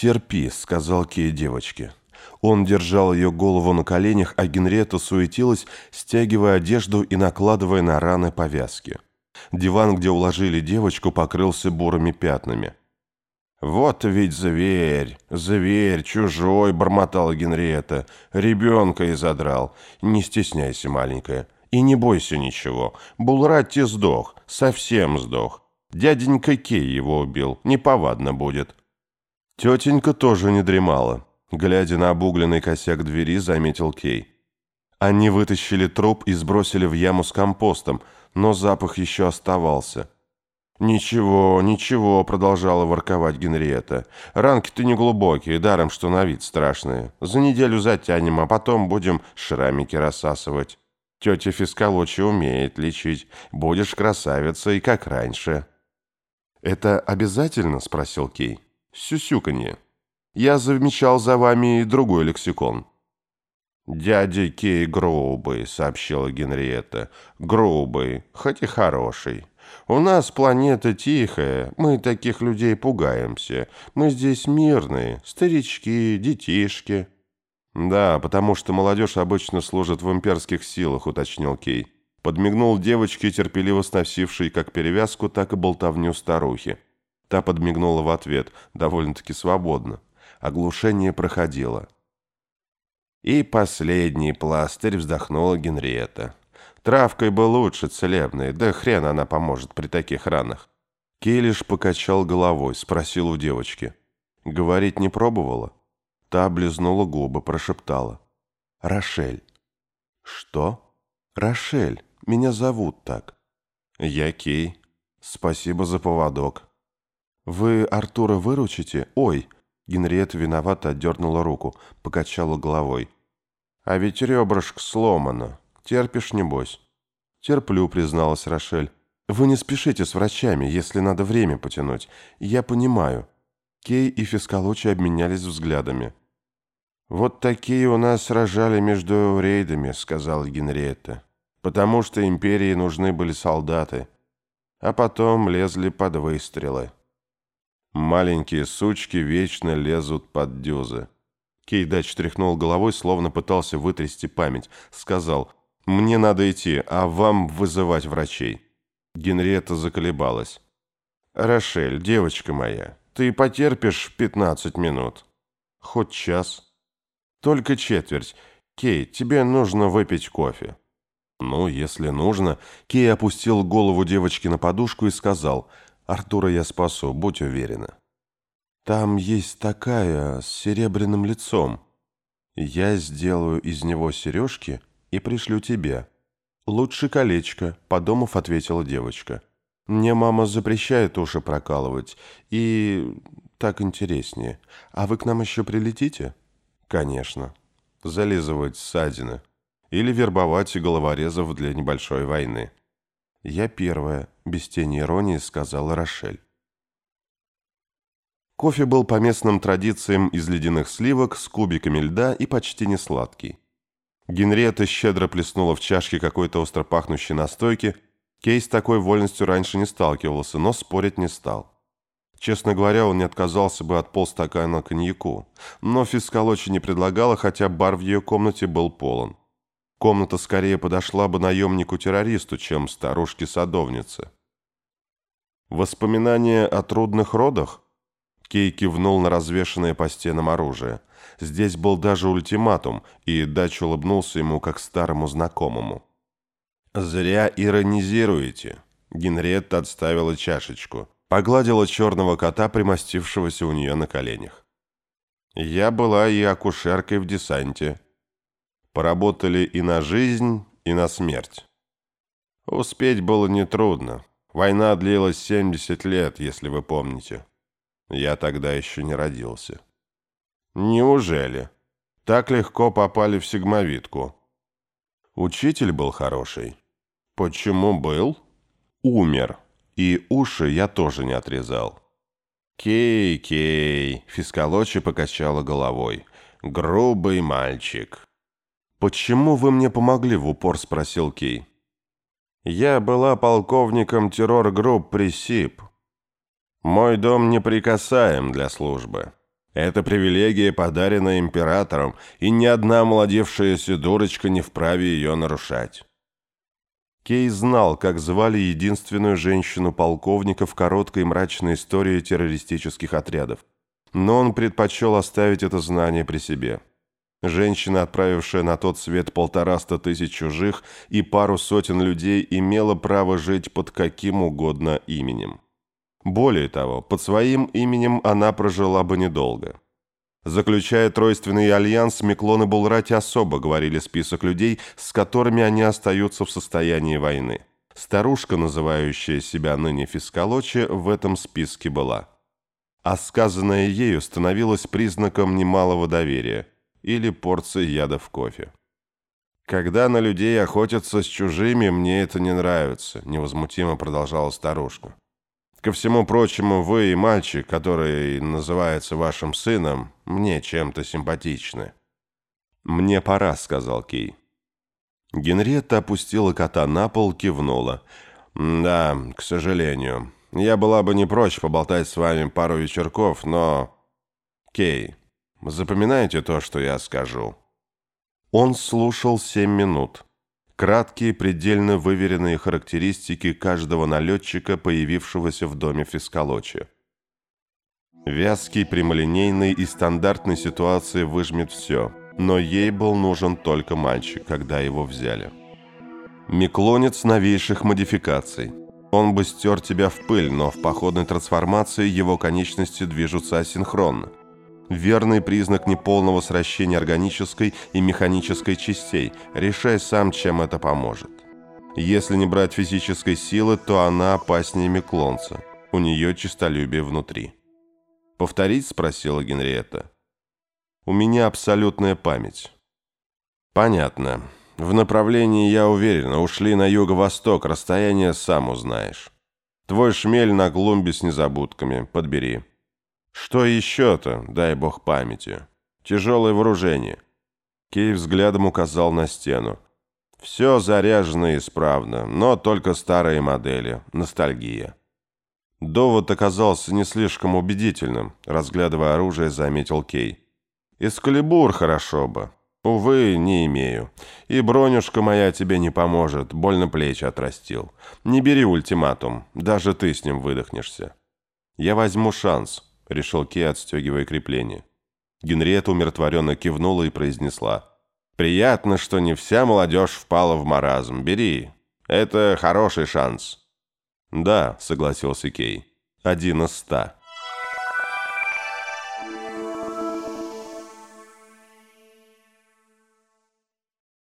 «Терпи», — сказал Кей девочке. Он держал ее голову на коленях, а Генриетта суетилась, стягивая одежду и накладывая на раны повязки. Диван, где уложили девочку, покрылся бурыми пятнами. «Вот ведь зверь, зверь, чужой», — бормотала Генриетта. «Ребенка изодрал. Не стесняйся, маленькая. И не бойся ничего. Булратти сдох, совсем сдох. Дяденька Кей его убил, неповадно будет». Тетенька тоже не дремала. Глядя на обугленный косяк двери, заметил Кей. Они вытащили труп и сбросили в яму с компостом, но запах еще оставался. «Ничего, ничего», — продолжала ворковать Генриетта. «Ранки-то не глубокие, даром, что на вид страшные. За неделю затянем, а потом будем шрамики рассасывать. Тетя Фискалочи умеет лечить. Будешь красавицей, как раньше». «Это обязательно?» — спросил Кей. «Сюсюканье. Я замечал за вами и другой лексикон». «Дядя Кей грубый», — сообщила Генриетта. «Грубый, хоть и хороший». У нас планета тихая, мы таких людей пугаемся. Мы здесь мирные, старички, детишки». «Да, потому что молодежь обычно служит в имперских силах», — уточнил Кей. Подмигнул девочке, терпеливо сносившей как перевязку, так и болтовню старухи. Та подмигнула в ответ, довольно-таки свободно. Оглушение проходило. И последний пластырь вздохнула Генриетта. Травкой бы лучше целебной, да хрен она поможет при таких ранах. Келиш покачал головой, спросил у девочки. Говорить не пробовала? Та облизнула губы, прошептала. «Рошель». «Что?» «Рошель. Меня зовут так». «Я Кей. Спасибо за поводок». «Вы Артура выручите? Ой!» Генриетта виновато отдернула руку, покачала головой. «А ведь ребрышко сломано. Терпишь, небось?» «Терплю», — призналась Рошель. «Вы не спешите с врачами, если надо время потянуть. Я понимаю». Кей и Фискалочи обменялись взглядами. «Вот такие у нас рожали между рейдами», — сказала Генриетта. «Потому что империи нужны были солдаты. А потом лезли под выстрелы». Маленькие сучки вечно лезут под дюзы. Кейдач тряхнул головой, словно пытался вытрясти память. Сказал, «Мне надо идти, а вам вызывать врачей». Генриетта заколебалась. «Рошель, девочка моя, ты потерпишь пятнадцать минут?» «Хоть час». «Только четверть. Кей, тебе нужно выпить кофе». «Ну, если нужно». Кей опустил голову девочки на подушку и сказал, «Артура я спасу, будь уверена». «Там есть такая, с серебряным лицом. Я сделаю из него сережки и пришлю тебе». «Лучше колечко», — подумав, ответила девочка. «Мне мама запрещает уши прокалывать, и так интереснее. А вы к нам еще прилетите?» «Конечно. Зализывать ссадины. Или вербовать головорезов для небольшой войны». «Я первая», — без тени иронии сказала Рошель. Кофе был по местным традициям из ледяных сливок с кубиками льда и почти не сладкий. Генриетта щедро плеснула в чашке какой-то остро пахнущей настойки. Кей с такой вольностью раньше не сталкивался, но спорить не стал. Честно говоря, он не отказался бы от полстакана коньяку. Но Фискалочи не предлагала, хотя бар в ее комнате был полон. Комната скорее подошла бы наемнику-террористу, чем старушке-садовнице. Воспоминания о трудных родах? Кей кивнул на развешанное по стенам оружие. Здесь был даже ультиматум, и Дач улыбнулся ему как старому знакомому. «Зря иронизируете». Генриетта отставила чашечку. Погладила черного кота, примостившегося у нее на коленях. «Я была и акушеркой в десанте. Поработали и на жизнь, и на смерть. Успеть было нетрудно. Война длилась 70 лет, если вы помните. Я тогда еще не родился». Неужели? Так легко попали в сигмовидку. Учитель был хороший. Почему был? Умер. И уши я тоже не отрезал. Кей, Кей, Фискалочи покачала головой. Грубый мальчик. Почему вы мне помогли в упор, спросил Кей. Я была полковником террор-групп Присип. Мой дом неприкасаем для службы. Это привилегия, подаренная императором, и ни одна молодевшаяся дурочка не вправе ее нарушать. Кей знал, как звали единственную женщину полковника в короткой мрачной истории террористических отрядов. Но он предпочел оставить это знание при себе. Женщина, отправившая на тот свет полтораста тысяч чужих и пару сотен людей, имела право жить под каким угодно именем. Более того, под своим именем она прожила бы недолго. Заключая тройственный альянс, Миклон и Булрати особо говорили список людей, с которыми они остаются в состоянии войны. Старушка, называющая себя ныне Фискалочи, в этом списке была. А сказанное ею становилось признаком немалого доверия – или порции яда в кофе. «Когда на людей охотятся с чужими, мне это не нравится», – невозмутимо продолжала старушка. «Ко всему прочему, вы и мальчик, который называется вашим сыном, мне чем-то симпатичны». «Мне пора», – сказал Кей. Генриетта опустила кота на пол, кивнула. «Да, к сожалению. Я была бы не прочь поболтать с вами пару вечерков, но...» «Кей, Запоминайте то, что я скажу». Он слушал семь минут. Краткие, предельно выверенные характеристики каждого налетчика, появившегося в доме Фискалочи. Вязкий, прямолинейный и стандартной ситуации выжмет все, но ей был нужен только мальчик, когда его взяли. Миклонец новейших модификаций. Он бы стер тебя в пыль, но в походной трансформации его конечности движутся асинхронно верный признак неполного сращения органической и механической частей. Решай сам, чем это поможет. Если не брать физической силы, то она опаснее Меклонца. У нее чистолюбие внутри. «Повторить?» – спросила Генриетта. «У меня абсолютная память». «Понятно. В направлении, я уверена, ушли на юго-восток, расстояние сам узнаешь. Твой шмель на клумбе с незабудками, подбери». Что еще-то, дай бог памяти? Тяжелое вооружение. Кей взглядом указал на стену. Все заряжено исправно, но только старые модели, ностальгия. Довод оказался не слишком убедительным, разглядывая оружие, заметил Кей. «Эскалибур хорошо бы. Увы, не имею. И бронюшка моя тебе не поможет, больно плечи отрастил. Не бери ультиматум, даже ты с ним выдохнешься. Я возьму шанс, — решил Кей, отстегивая крепление. Генриетта умиротворенно кивнула и произнесла. «Приятно, что не вся молодежь впала в маразм. Бери. Это хороший шанс». «Да», — согласился Кей. «Один из ста».